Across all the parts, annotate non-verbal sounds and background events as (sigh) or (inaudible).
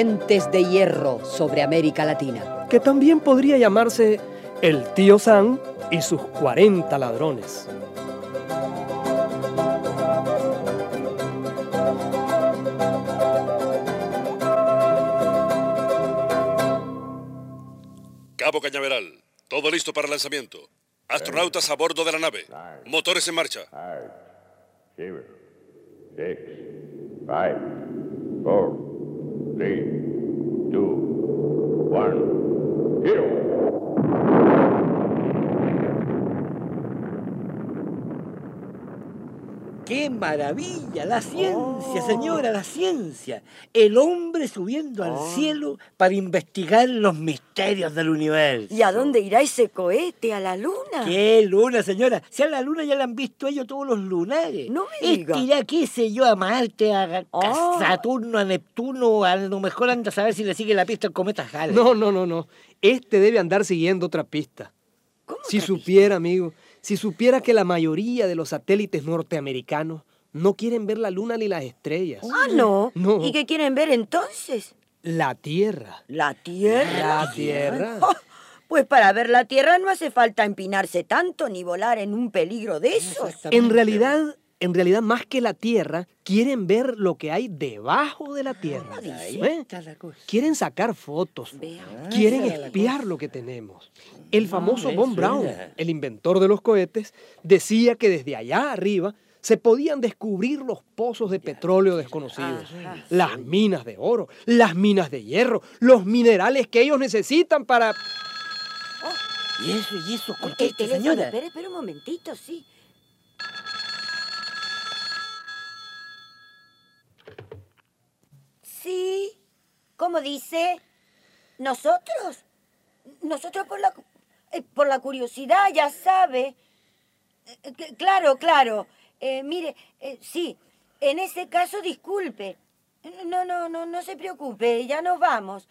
Dientes de hierro sobre América Latina. Que también podría llamarse El tío Sam y sus 40 ladrones. Cabo Cañaveral, todo listo para el lanzamiento. Astronautas a bordo de la nave. Motores en marcha. Five, four, three, two, one, zero. ¡Qué maravilla! La ciencia, señora, la ciencia. El hombre subiendo al cielo para investigar los misterios del universo. ¿Y a dónde irá ese cohete? ¿A la luna? ¿Qué luna, señora? Si a la luna ya la han visto ellos todos los lunares. No me diga. Este irá, qué sé yo, a Marte, a, Ah. Saturno, a Neptuno, a lo mejor anda a saber si le sigue la pista al cometa Halley. No, no, no, no. Este debe andar siguiendo otra pista. ¿Cómo Si otra supiera, amigo, si supiera que la mayoría de los satélites norteamericanos no quieren ver la luna ni las estrellas. Ah, no. No. ¿Y qué quieren ver entonces? La Tierra. ¿La Tierra? La Tierra. (laughs) Oh, pues para ver la Tierra no hace falta empinarse tanto ni volar en un peligro de esos. En realidad, en realidad, más que la Tierra, quieren ver lo que hay debajo de la Tierra. ¿Eh? Quieren sacar fotos. Quieren espiar lo que tenemos. El famoso Ah, Von eso Braun, el inventor de los cohetes, decía que desde allá arriba se podían descubrir los pozos de petróleo desconocidos, las minas de oro, las minas de hierro, los minerales que ellos necesitan para... ¿Y eso, y eso? Conteste, señora. espera, espera un momentito. Sí, ¿cómo dice? ¿Nosotros? Nosotros por la, eh, por la curiosidad, ya sabe. Eh, que- Claro, claro. Eh, mire, sí, en ese caso disculpe. No, no, no, no se preocupe, ya nos vamos.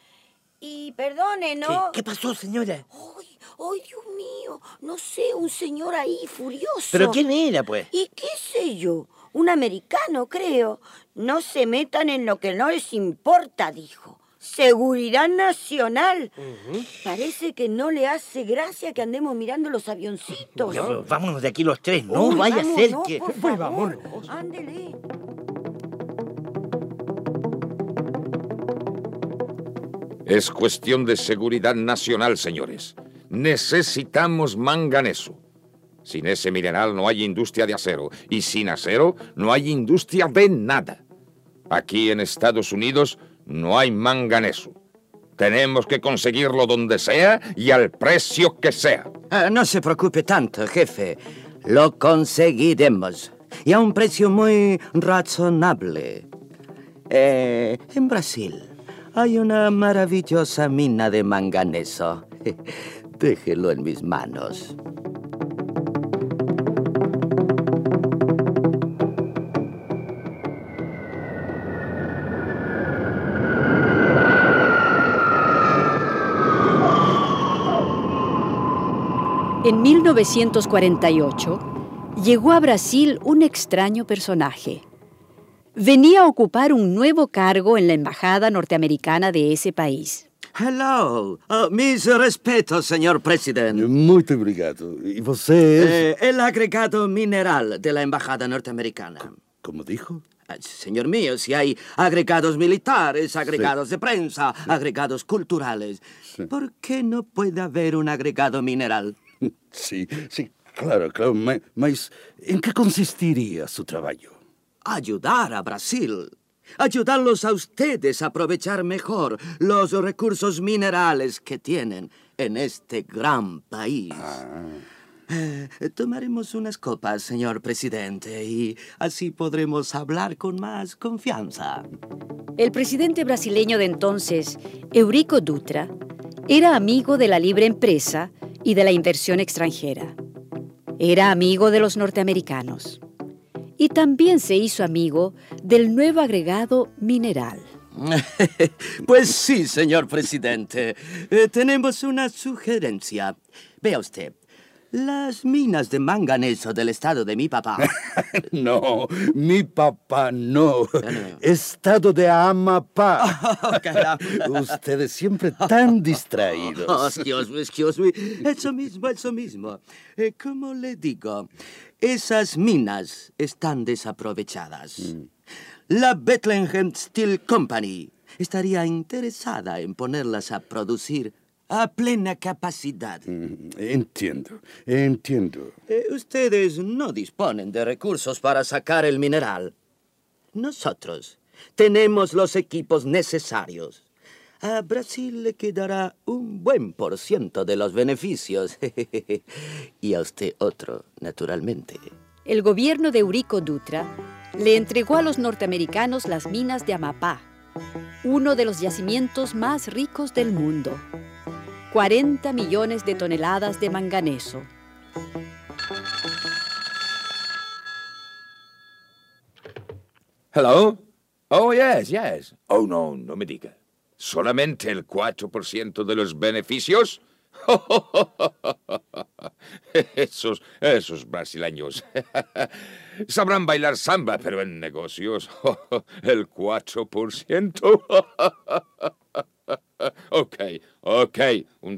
Y perdone, ¿Qué, ¿no? qué pasó, señora? ¡Ay, ay, Dios mío! No sé, un señor ahí furioso. ¿Pero quién era, pues? ¿Y qué sé yo? Un americano, creo. No se metan en lo que no les importa, dijo. Seguridad nacional. Parece que no le hace gracia que andemos mirando los avioncitos. Ya, pero vámonos de aquí los tres, no Uy, vaya a vamos, ser no, que... Por Pues favor, vámonos. Ándele. Es cuestión de seguridad nacional, señores. Necesitamos manganeso. Sin ese mineral no hay industria de acero y sin acero no hay industria de nada. Aquí en Estados Unidos no hay manganeso. Tenemos que conseguirlo donde sea y al precio que sea. Ah, no se preocupe tanto, jefe. Lo conseguiremos. Y a un precio muy razonable. Eh, en Brasil hay una maravillosa mina de manganeso. (laughs) Déjelo en mis manos. En 1948 llegó a Brasil un extraño personaje. Venía a ocupar un nuevo cargo en la embajada norteamericana de ese país. Hello. Oh, mis respetos, señor presidente. Muito obrigado. E você é. Eh, el agregado mineral de la embajada norteamericana. Como dijo? Ah, Señor mío, si hay agregados militares, agregados de prensa, agregados culturales, ¿por qué no puede haber un agregado mineral? Sí, sí, claro, claro. ma- Mas em que consistiria seu trabalho? Ayudar a Brasil. Ayudarlos a ustedes a aprovechar mejor los recursos minerales que tienen en este gran país. Eh, tomaremos unas copas, señor presidente, y así podremos hablar con más confianza. El presidente brasileño de entonces, Eurico Dutra, era amigo de la libre empresa y de la inversión extranjera. Era amigo de los norteamericanos. Y también se hizo amigo del nuevo agregado mineral. (laughs) pues sí, señor presidente. Eh, tenemos una sugerencia. Vea usted, las minas de manganeso del estado de mi papá. (laughs) no, mi papá no. Estado de Amapá. (laughs) Oh, Ustedes siempre tan distraídos. Oh, excuse me, excuse me. Eso mismo, eso mismo. Eh, ¿Cómo le digo? Esas minas están desaprovechadas. Mm. La Bethlehem Steel Company estaría interesada en ponerlas a producir a plena capacidad. Mm, Entiendo, entiendo. Eh, ustedes no disponen de recursos para sacar el mineral. Nosotros tenemos los equipos necesarios. A Brasil le quedará un buen por ciento de los beneficios. (laughs) y a usted otro, naturalmente. El gobierno de Eurico Dutra le entregó a los norteamericanos las minas de Amapá, uno de los yacimientos más ricos del mundo. 40 millones de toneladas de manganeso. Hello? Oh, yes, yes. Oh, no, no me diga. ¿Solamente el 4% de los beneficios? (laughs) Esos, esos brasileños. (laughs) Sabrán bailar samba, pero en negocios, (laughs) el 4%. ok, ok,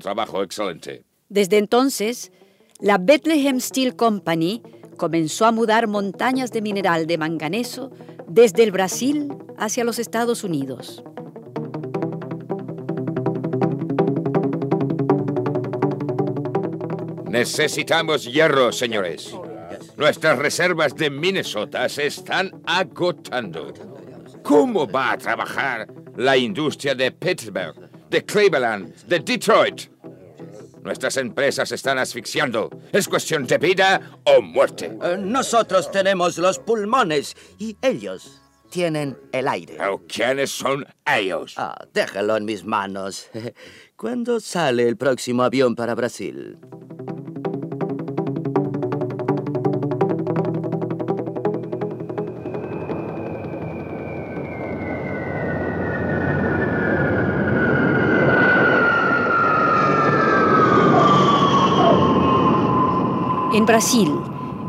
trabajo excelente. Desde entonces, la Bethlehem Steel Company comenzó a mudar montañas de mineral de manganeso desde el Brasil hacia los Estados Unidos. Necesitamos hierro, señores. Nuestras reservas de Minnesota se están agotando. ¿Cómo va a trabajar la industria de Pittsburgh, de Cleveland, de Detroit? Nuestras empresas están asfixiando. Es cuestión de vida o muerte. Eh, nosotros tenemos los pulmones y ellos tienen el aire. ¿O quiénes son ellos? Ah, déjalo en mis manos. (laughs) ¿Cuándo sale el próximo avión para Brasil? Brasil,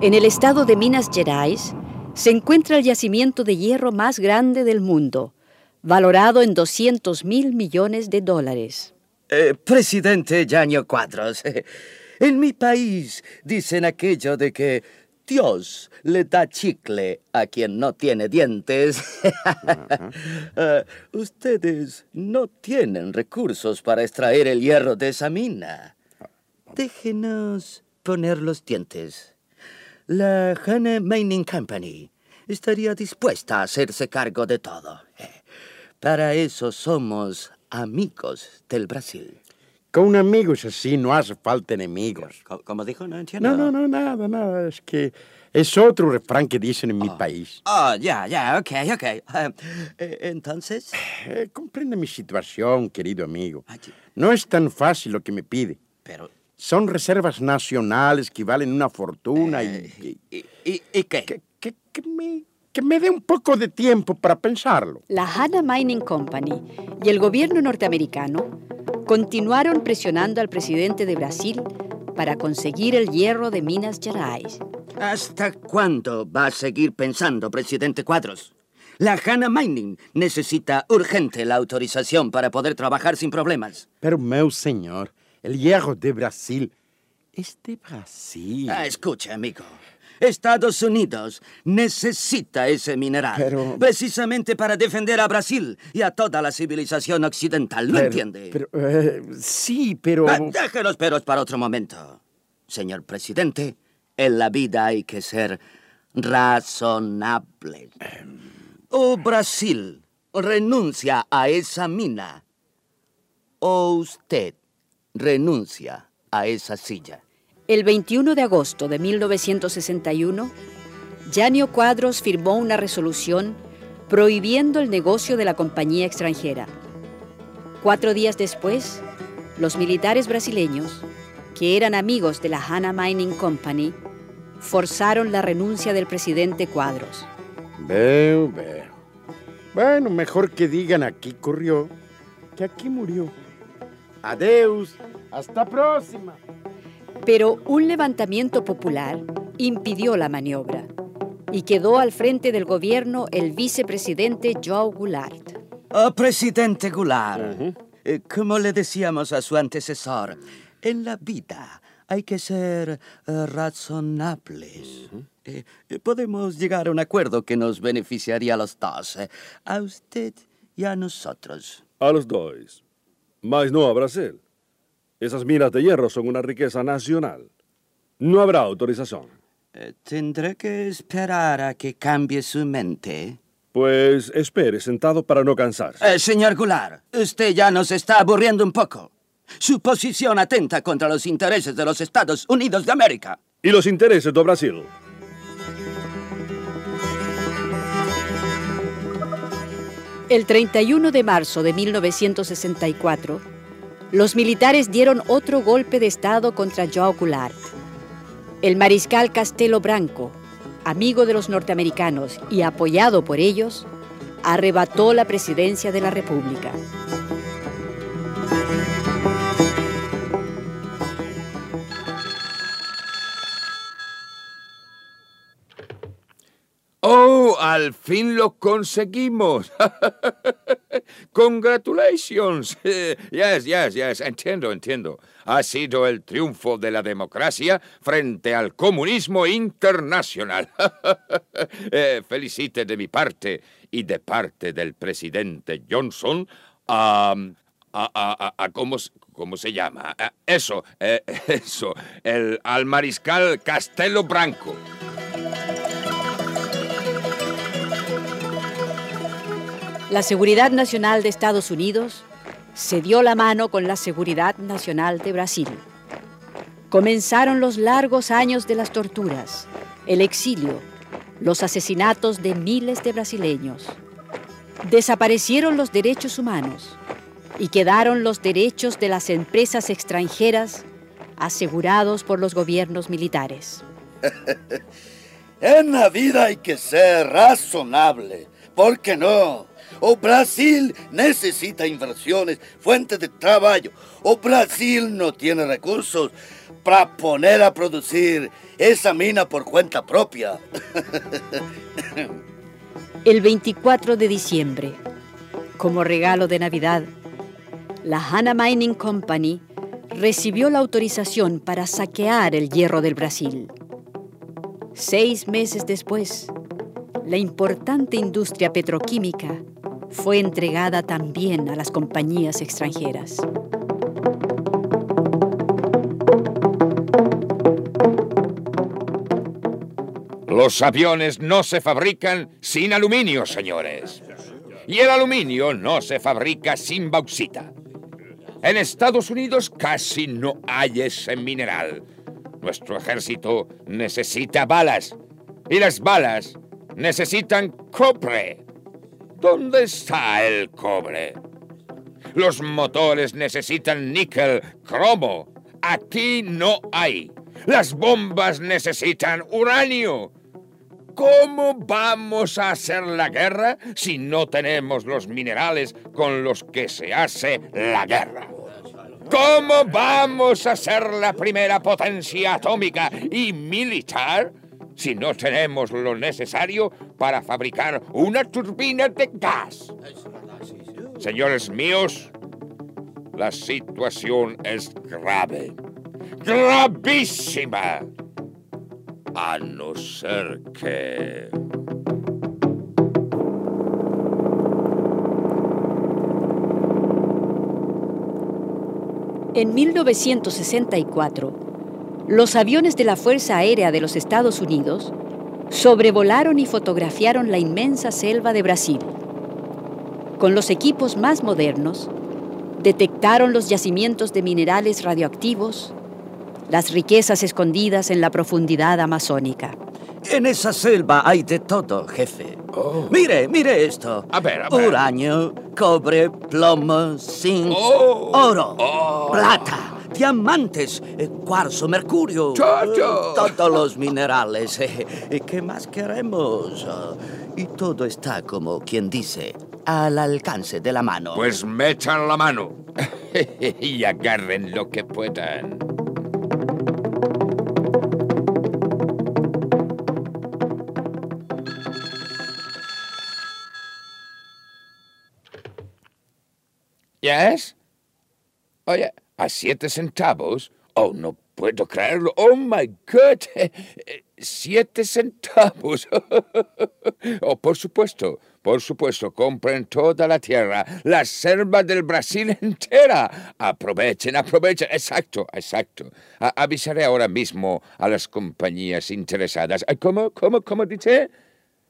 en el estado de Minas Gerais, se encuentra el yacimiento de hierro más grande del mundo, valorado en 200 mil millones de dólares. Eh, presidente Yaño Cuadros, (laughs) en mi país dicen aquello de que Dios le da chicle a quien no tiene dientes. (laughs) Eh, ustedes no tienen recursos para extraer el hierro de esa mina. Déjenos poner los dientes. La Hanna Mining Company estaría dispuesta a hacerse cargo de todo. Eh, Para eso somos amigos del Brasil. Con amigos así no hace falta enemigos. ¿Cómo dijo? No entiendo. No, no, no, nada, nada. Es que es otro refrán que dicen en mi país. Oh, ya, ya, ok, ok. Eh, eh, entonces, Eh, comprende mi situación, querido amigo. No es tan fácil lo que me pide. pero... Son reservas nacionales que valen una fortuna y... ¿Y, y, y qué? Que, que- que me, que me dé un poco de tiempo para pensarlo. La Hanna Mining Company y el gobierno norteamericano continuaron presionando al presidente de Brasil para conseguir el hierro de Minas Gerais. ¿Hasta cuándo va a seguir pensando, presidente Cuadros? La Hanna Mining necesita urgente la autorización para poder trabajar sin problemas. Pero, meu señor, el hierro de Brasil es de Brasil. Ah, escucha, amigo. Estados Unidos necesita ese mineral. Pero- Precisamente para defender a Brasil y a toda la civilización occidental. ¿Lo Pero- entiende? Pero, eh, sí, pero... Ah, deje los peros para otro momento. Señor presidente, en la vida hay que ser razonable. O Brasil renuncia a esa mina, o usted renuncia a esa silla. El 21 de agosto de 1961, Janio Cuadros firmó una resolución prohibiendo el negocio de la compañía extranjera. Cuatro días después, los militares brasileños, que eran amigos de la Hanna Mining Company, forzaron la renuncia del presidente Cuadros. Veo, veo. Bueno, mejor que digan aquí corrió que aquí murió. Adeus. Hasta próxima. Pero un levantamiento popular impidió la maniobra y quedó al frente del gobierno el vicepresidente Joe Goulart. Oh, presidente Goulart, eh, como le decíamos a su antecesor, en la vida hay que ser eh, razonables. Eh, eh, podemos llegar a un acuerdo que nos beneficiaría a los dos, a usted y a nosotros. A los dos. Mas no a Brasil. Esas minas de hierro son una riqueza nacional. No habrá autorización. Eh, tendré que esperar a que cambie su mente. Pues espere sentado para no cansarse. Eh, señor Goulart, usted ya nos está aburriendo un poco. Su posición atenta contra los intereses de los Estados Unidos de América. Y los intereses de Brasil. El 31 de marzo de 1964, los militares dieron otro golpe de Estado contra Joe Goulart. El mariscal Castelo Branco, amigo de los norteamericanos y apoyado por ellos, arrebató la presidencia de la República. ¡Oh! Al fin lo conseguimos. (laughs) Congratulations. (laughs) Yes, yes, yes. Entiendo, entiendo. Ha sido el triunfo de la democracia frente al comunismo internacional. (laughs) Eh, felicite de mi parte y de parte del presidente Johnson a... a, a- a- ¿cómo, cómo se llama? Eso, eh, eso. El, al mariscal Castelo Branco. La Seguridad Nacional de Estados Unidos se dio la mano con la Seguridad Nacional de Brasil. Comenzaron los largos años de las torturas, el exilio, los asesinatos de miles de brasileños. Desaparecieron los derechos humanos y quedaron los derechos de las empresas extranjeras asegurados por los gobiernos militares. (laughs) En la vida hay que ser razonable. ¿Por qué no? O Brasil necesita inversiones, fuentes de trabajo. O Brasil no tiene recursos para poner a producir esa mina por cuenta propia. (laughs) El 24 de diciembre, como regalo de Navidad, la Hanna Mining Company recibió la autorización para saquear el hierro del Brasil. Seis meses después, la importante industria petroquímica fue entregada también a las compañías extranjeras. Los aviones no se fabrican sin aluminio, señores. Y el aluminio no se fabrica sin bauxita. En Estados Unidos casi no hay ese mineral. Nuestro ejército necesita balas. Y las balas necesitan cobre. ¿Dónde está el cobre? Los motores necesitan níquel, cromo. Aquí no hay. Las bombas necesitan uranio. ¿Cómo vamos a hacer la guerra si no tenemos los minerales con los que se hace la guerra? ¿Cómo vamos a ser la primera potencia atómica y militar si no tenemos lo necesario para fabricar una turbina de gas? Señores míos, la situación es grave. Gravísima. A no ser que... En 1964, los aviones de la Fuerza Aérea de los Estados Unidos sobrevolaron y fotografiaron la inmensa selva de Brasil. Con los equipos más modernos, detectaron los yacimientos de minerales radioactivos, las riquezas escondidas en la profundidad amazónica. En esa selva hay de todo, jefe. Mire, mire esto. A ver, a ver. Uranio, cobre, plomo, zinc, Oh. oro, Oh. plata, diamantes, eh, cuarzo, mercurio. Chacho. eh, Todos los minerales. eh, ¿Qué más queremos? Ah, Y todo está, como quien dice, al alcance de la mano. Pues metan la mano (laughs) y agarren lo que puedan. ¿Yes? Oye, ¿a siete centavos? Oh, no puedo creerlo. Oh, my God. Siete centavos. (laughs) oh, por supuesto, por supuesto, compren toda la tierra, la selva del Brasil entera. Aprovechen, aprovechen. Exacto, exacto. A- avisaré ahora mismo a las compañías interesadas. Ah, ¿Cómo, cómo, cómo dice?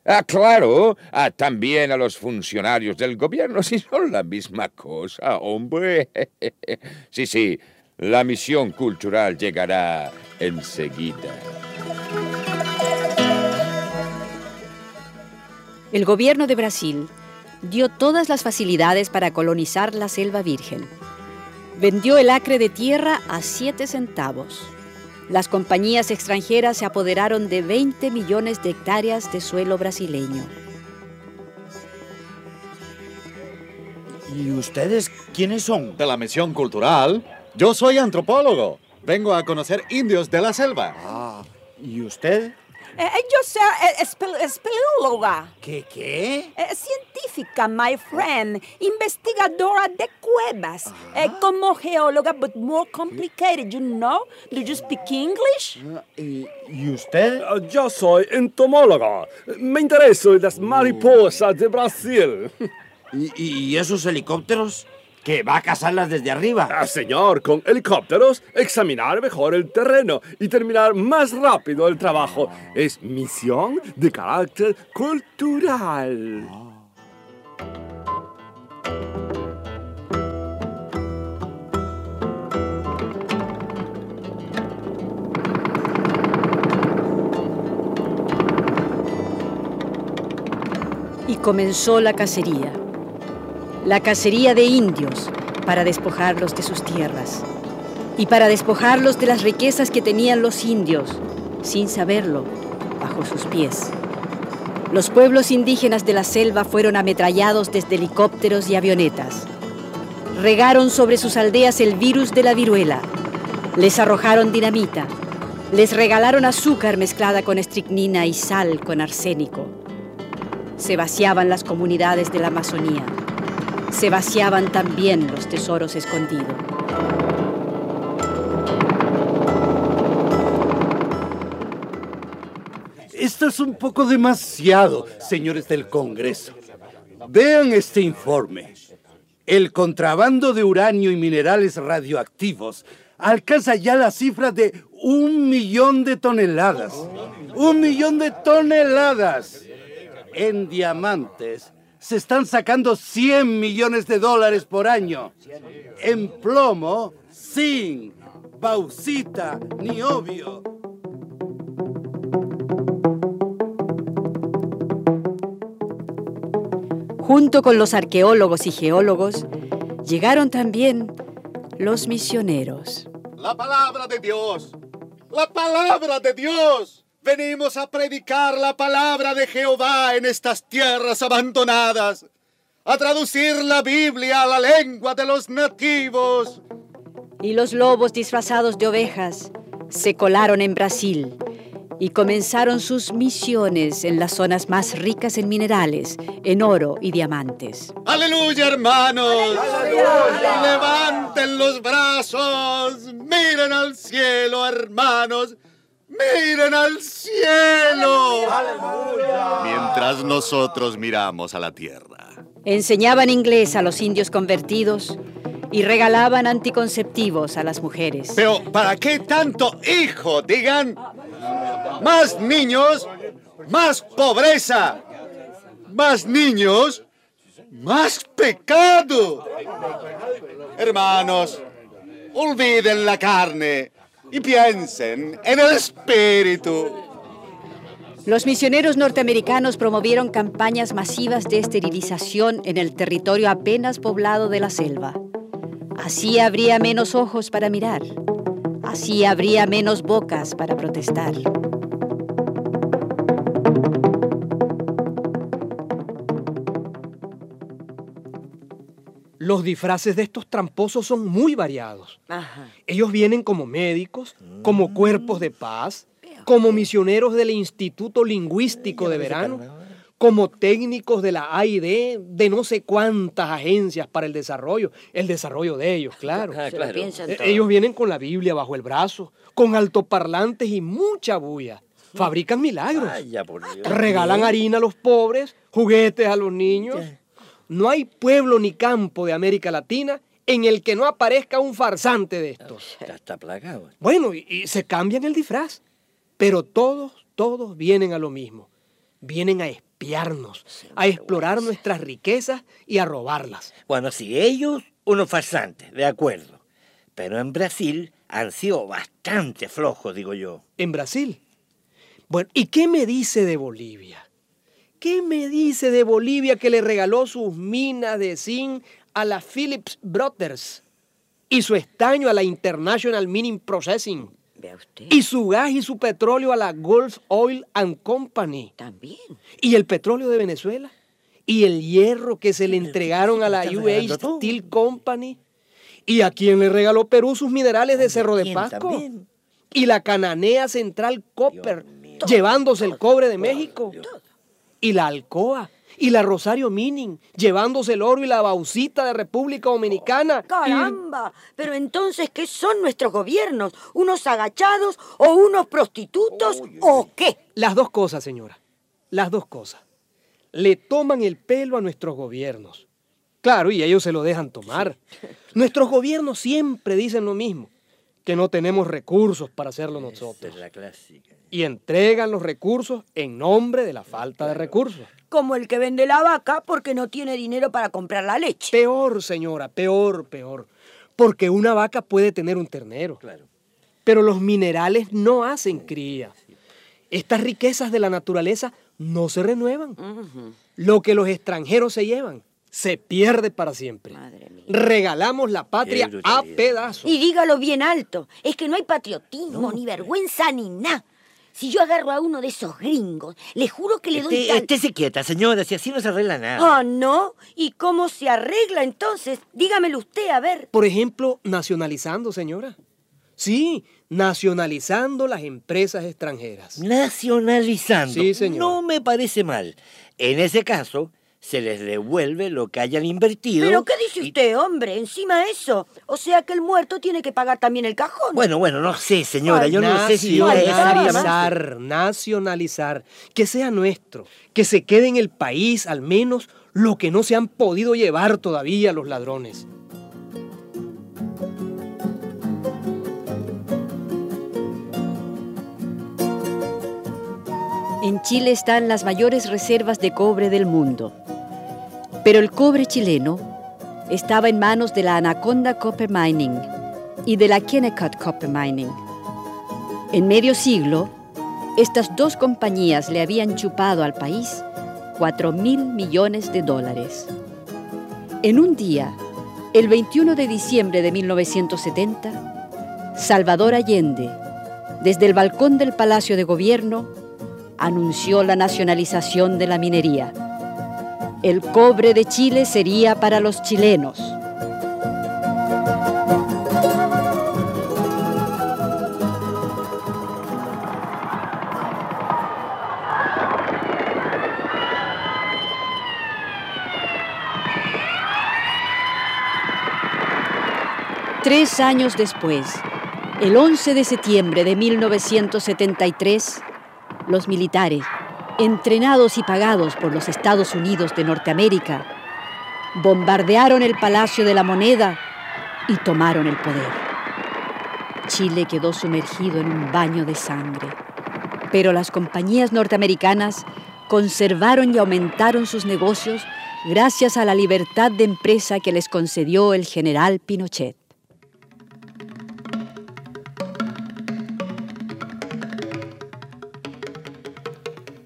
Ah, claro, ah, también a los funcionarios del gobierno, si son la misma cosa, hombre. (laughs) Sí, sí, la misión cultural llegará enseguida. El gobierno de Brasil dio todas las facilidades para colonizar la selva virgen. Vendió el acre de tierra a 7 centavos. Las compañías extranjeras se apoderaron de 20 millones de hectáreas de suelo brasileño. ¿Y ustedes quiénes son? De la misión cultural. Yo soy antropólogo. Vengo a conocer indios de la selva. Ah, ¿y usted? Eh, yo soy eh, espel- espeleóloga. ¿Qué, qué? Eh, científica, my friend. Investigadora de cuevas. Eh, como geóloga, but more complicated, you know? Do you speak English? ¿Y, y usted? Ah, Yo soy entomólogo. Me intereso en las mariposas de Brasil. (laughs) ¿Y, y esos helicópteros? ¿Que va a cazarlas desde arriba? Ah, señor, con helicópteros, examinar mejor el terreno y terminar más rápido el trabajo. Es misión de carácter cultural. Y comenzó la cacería. La cacería de indios para despojarlos de sus tierras. Y para despojarlos de las riquezas que tenían los indios, sin saberlo, bajo sus pies. Los pueblos indígenas de la selva fueron ametrallados desde helicópteros y avionetas. Regaron sobre sus aldeas el virus de la viruela. Les arrojaron dinamita. Les regalaron azúcar mezclada con estricnina y sal con arsénico. Se vaciaban las comunidades de la Amazonía. Se vaciaban también los tesoros escondidos. Esto es un poco demasiado, señores del Congreso. Vean este informe. El contrabando de uranio y minerales radioactivos alcanza ya la cifra de un millón de toneladas. ¡Un millón de toneladas! En diamantes se están sacando 100 millones de dólares por año. En plomo, zinc, bauxita, niobio. Junto con los arqueólogos y geólogos, llegaron también los misioneros. La palabra de Dios. La palabra de Dios. Venimos a predicar la palabra de Jehová en estas tierras abandonadas. A traducir la Biblia a la lengua de los nativos. Y los lobos disfrazados de ovejas se colaron en Brasil y comenzaron sus misiones en las zonas más ricas en minerales, en oro y diamantes. Aleluya, hermanos. Levanten los brazos. Miren al cielo, hermanos. Miren al cielo. Mientras nosotros miramos a la tierra. Enseñaban inglés a los indios convertidos y regalaban anticonceptivos a las mujeres. Pero, ¿para qué tanto hijo? Digan, más niños, más pobreza. Más niños, más pecado. Hermanos, olviden la carne. Y piensen en el espíritu. Los misioneros norteamericanos promovieron campañas masivas de esterilización en el territorio apenas poblado de la selva. Así habría menos ojos para mirar. Así habría menos bocas para protestar. Los disfraces de estos tramposos son muy variados. Ajá. Ellos vienen como médicos, como cuerpos de paz, como misioneros del Instituto Lingüístico de Verano, como técnicos de la AID, de no sé cuántas agencias para el desarrollo, el desarrollo de ellos, claro. (laughs) Ah, todo. Ellos vienen con la Biblia bajo el brazo, con altoparlantes y mucha bulla. Fabrican milagros. Vaya por Dios. Regalan harina a los pobres, juguetes a los niños. No hay pueblo ni campo de América Latina en el que no aparezca un farsante de estos. Ya está plagado. Bueno, y, y se cambian el disfraz, pero todos, todos vienen a lo mismo. Vienen a espiarnos, a explorar nuestras riquezas y a robarlas. Bueno, sí, ellos, unos farsantes, de acuerdo. Pero en Brasil han sido bastante flojos, digo yo. En Brasil. Bueno, ¿y qué me dice de Bolivia? ¿Qué me dice de Bolivia que le regaló sus minas de zinc a la Phillips Brothers y su estaño a la International Mining Processing Vea usted. y su gas y su petróleo a la Gulf Oil and Company También. y el petróleo de Venezuela y el hierro que se le entregaron a la UH. Steel Company y a quien le regaló Perú sus minerales de Cerro de ¿quién Pasco también? y la Cananea Central Copper llevándose el cobre de México y la Alcoa y la Rosario Mining llevándose el oro y la bauxita de República Dominicana y- Caramba, pero entonces, ¿qué son nuestros gobiernos? ¿Unos agachados o unos prostitutos o qué? Las dos cosas, señora. Las dos cosas. Le toman el pelo a nuestros gobiernos. Claro, y ellos se lo dejan tomar. Nuestros gobiernos siempre dicen lo mismo, que no tenemos recursos para hacerlo Esa nosotros. es la clásica. Y entregan los recursos en nombre de la falta de recursos. Como el que vende la vaca porque no tiene dinero para comprar la leche. Peor, señora, peor, peor. Porque una vaca puede tener un ternero. Claro. Pero los minerales no hacen cría. Estas riquezas de la naturaleza no se renuevan. Lo que los extranjeros se llevan se pierde para siempre. Madre mía. Regalamos la patria a pedazos. Y dígalo bien alto, es que no hay patriotismo, ni vergüenza, ni nada. Si yo agarro a uno de esos gringos, le juro que le doy Este, tal... estése quieta, señora, si así no se arregla nada. Ah, ¿no? ¿Y cómo se arregla entonces? Dígamelo usted, a ver. Por ejemplo, nacionalizando, señora. Sí, nacionalizando las empresas extranjeras. Nacionalizando. Sí, señor. No me parece mal. En ese caso, se les devuelve lo que hayan invertido. ¿Pero qué dice y- usted, hombre? Encima de eso. O sea que el muerto tiene que pagar también el cajón. Bueno, bueno, no sé, señora. Yo no sé si... nacionalizar, nacionalizar, que sea nuestro, que se quede en el país al menos lo que no se han podido llevar todavía los ladrones. En Chile están las mayores reservas de cobre del mundo. Pero el cobre chileno estaba en manos de la Anaconda Copper Mining y de la Kennecott Copper Mining. En medio siglo, estas dos compañías le habían chupado al país 4 mil millones de dólares. En un día, el 21 de diciembre de 1970, Salvador Allende, desde el balcón del Palacio de Gobierno, anunció la nacionalización de la minería. El cobre de Chile sería para los chilenos. Tres años después, el 11 de septiembre de 1973, los militares, entrenados y pagados por los Estados Unidos de Norteamérica, bombardearon el Palacio de la Moneda y tomaron el poder. Chile quedó sumergido en un baño de sangre, pero las compañías norteamericanas conservaron y aumentaron sus negocios gracias a la libertad de empresa que les concedió el general Pinochet.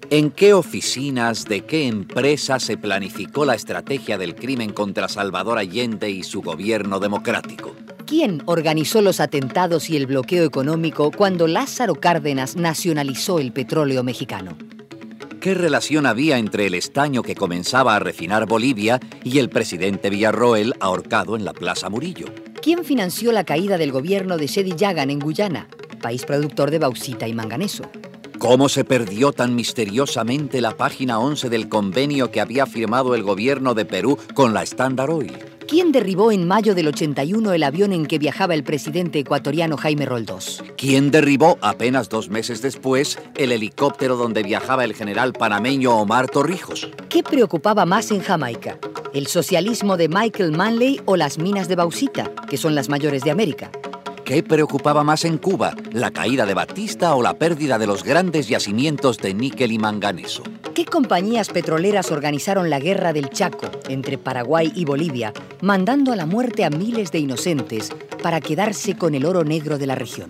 ¿En qué oficinas de qué empresa se planificó la estrategia del crimen contra Salvador Allende y su gobierno democrático? ¿Quién organizó los atentados y el bloqueo económico cuando Lázaro Cárdenas nacionalizó el petróleo mexicano? ¿Qué relación había entre el estaño que comenzaba a refinar Bolivia y el presidente Villarroel ahorcado en la Plaza Murillo? ¿Quién financió la caída del gobierno de Shedi Yagan en Guyana, país productor de bauxita y manganeso? ¿Cómo se perdió tan misteriosamente la página 11 del convenio que había firmado el gobierno de Perú con la Standard Oil? ¿Quién derribó en mayo del 81 el avión en que viajaba el presidente ecuatoriano Jaime Roldós? ¿Quién derribó apenas dos meses después el helicóptero donde viajaba el general panameño Omar Torrijos? ¿Qué preocupaba más en Jamaica? ¿El socialismo de Michael Manley o las minas de bauxita, que son las mayores de América? ¿Qué preocupaba más en Cuba, la caída de Batista o la pérdida de los grandes yacimientos de níquel y manganeso? ¿Qué compañías petroleras organizaron la guerra del Chaco entre Paraguay y Bolivia, mandando a la muerte a miles de inocentes para quedarse con el oro negro de la región?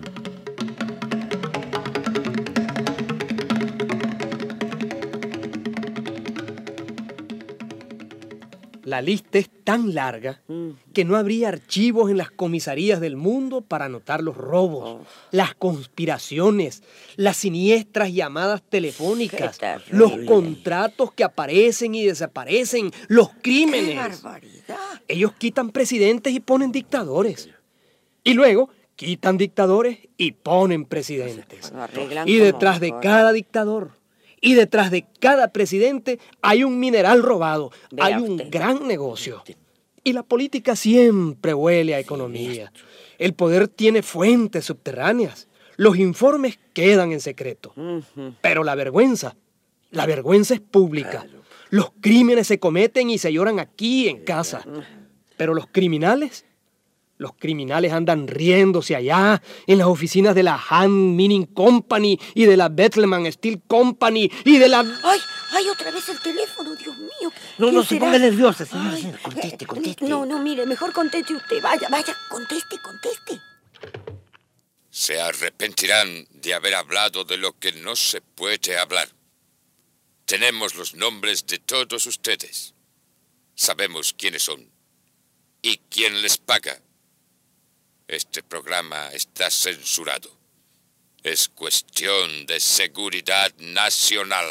La lista es tan larga que no habría archivos en las comisarías del mundo para anotar los robos, las conspiraciones, las siniestras llamadas telefónicas, los contratos que aparecen y desaparecen, los crímenes. ¡Qué barbaridad! Ellos quitan presidentes y ponen dictadores. Y luego quitan dictadores y ponen presidentes. Y detrás de cada dictador y detrás de cada presidente hay un mineral robado, Vea hay un usted. gran negocio. Y la política siempre huele a economía. El poder tiene fuentes subterráneas. Los informes quedan en secreto. Pero la vergüenza, la vergüenza es pública. Los crímenes se cometen y se lloran aquí en casa. Pero los criminales, los criminales andan riéndose allá en las oficinas de la Han Mining Company y de la Bethlehem Steel Company y de la... ¡Ay! ¡Ay, otra vez el teléfono! ¡Dios mío! No, ¿Quién no se será? ponga nerviosa, señora. Ay, señora. Conteste, eh, conteste. No, no, mire, mejor conteste usted. Vaya, vaya, conteste, conteste. Se arrepentirán de haber hablado de lo que no se puede hablar. Tenemos los nombres de todos ustedes. Sabemos quiénes son y quién les paga. Este programa está censurado. Es cuestión de seguridad nacional.